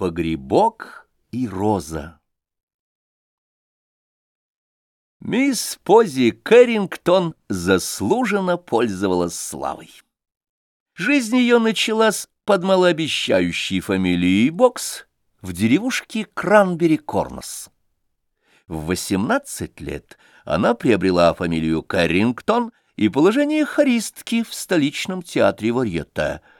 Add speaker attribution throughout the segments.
Speaker 1: Погребок и роза Мисс Пози Кэррингтон заслуженно пользовалась славой. Жизнь ее началась под малообещающей фамилией Бокс в деревушке Кранбери-Корнос. В 18 лет она приобрела фамилию Кэррингтон и положение хористки в столичном театре Варьета —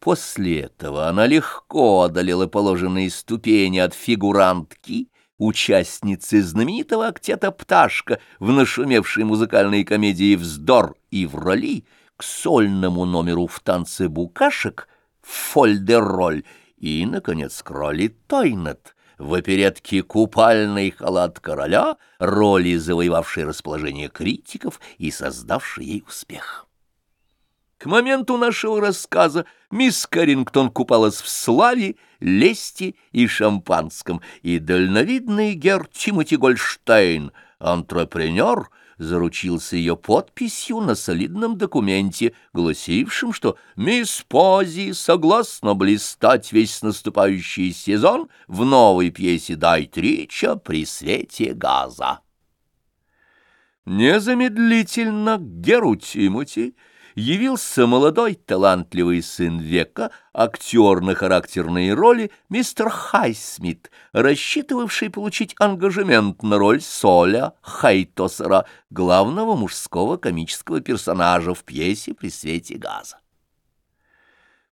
Speaker 1: После этого она легко одолела положенные ступени от фигурантки, участницы знаменитого октета «Пташка» в нашумевшей музыкальной комедии «Вздор» и в роли к сольному номеру в танце букашек «Фольдероль» и, наконец, к роли «Тойнет» в оперетке «Купальный халат короля», роли, завоевавшей расположение критиков и создавшей ей успех. К моменту нашего рассказа мисс Карингтон купалась в славе, лести и шампанском, и дальновидный гер Тимоти Гольштейн, антрепренер, заручился ее подписью на солидном документе, гласившем, что мисс Пози согласна блистать весь наступающий сезон в новой пьесе Дайт Рича «При свете газа». Незамедлительно Геру Тимоти явился молодой талантливый сын века, актер на характерные роли мистер Хайсмит, рассчитывавший получить ангажемент на роль Соля Хайтосера, главного мужского комического персонажа в пьесе «При свете газа».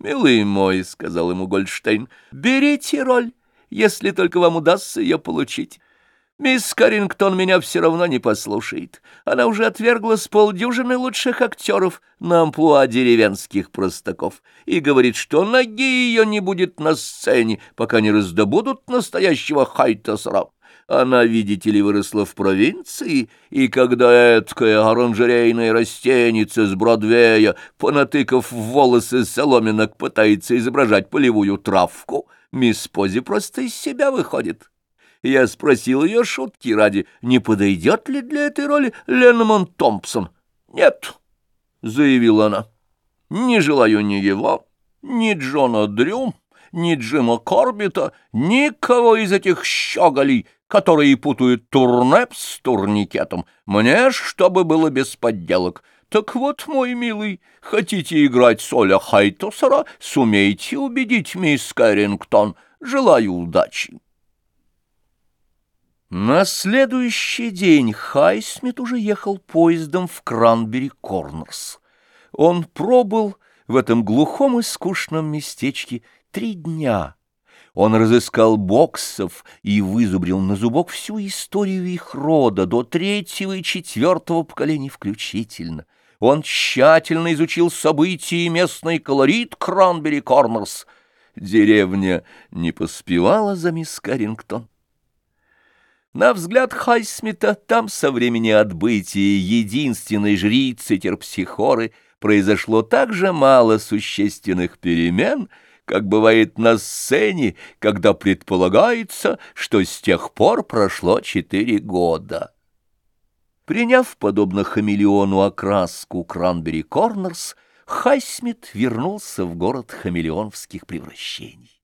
Speaker 1: «Милый мой», — сказал ему Гольдштейн, — «берите роль, если только вам удастся ее получить». Мисс Карингтон меня все равно не послушает. Она уже отвергла с полдюжины лучших актеров на амплуа деревенских простаков и говорит, что ноги ее не будет на сцене, пока не раздобудут настоящего хайтасра. Она, видите ли, выросла в провинции, и когда эткая оранжерейная растеница с Бродвея, понатыкав в волосы соломинок, пытается изображать полевую травку, мисс Пози просто из себя выходит. Я спросил ее шутки ради, не подойдет ли для этой роли Ленномон Томпсон. «Нет», — заявила она, — «не желаю ни его, ни Джона Дрю, ни Джима Корбита, никого из этих щеголей, которые путают турнеп с турникетом. Мне чтобы было без подделок». Так вот, мой милый, хотите играть Соля Хайтусера, сумейте убедить мисс Кэррингтон. Желаю удачи. На следующий день Хайсмит уже ехал поездом в Кранбери-Корнерс. Он пробыл в этом глухом и скучном местечке три дня. Он разыскал боксов и вызубрил на зубок всю историю их рода до третьего и четвертого поколений включительно. Он тщательно изучил события и местный колорит Кранбери-Корнерс. Деревня не поспевала за мисс Каррингтон. На взгляд Хайсмита там со времени отбытия единственной жрицы терпсихоры произошло так же мало существенных перемен, как бывает на сцене, когда предполагается, что с тех пор прошло четыре года. Приняв, подобно хамелеону, окраску Кранбери Корнерс, Хайсмит вернулся в город хамелеоновских превращений.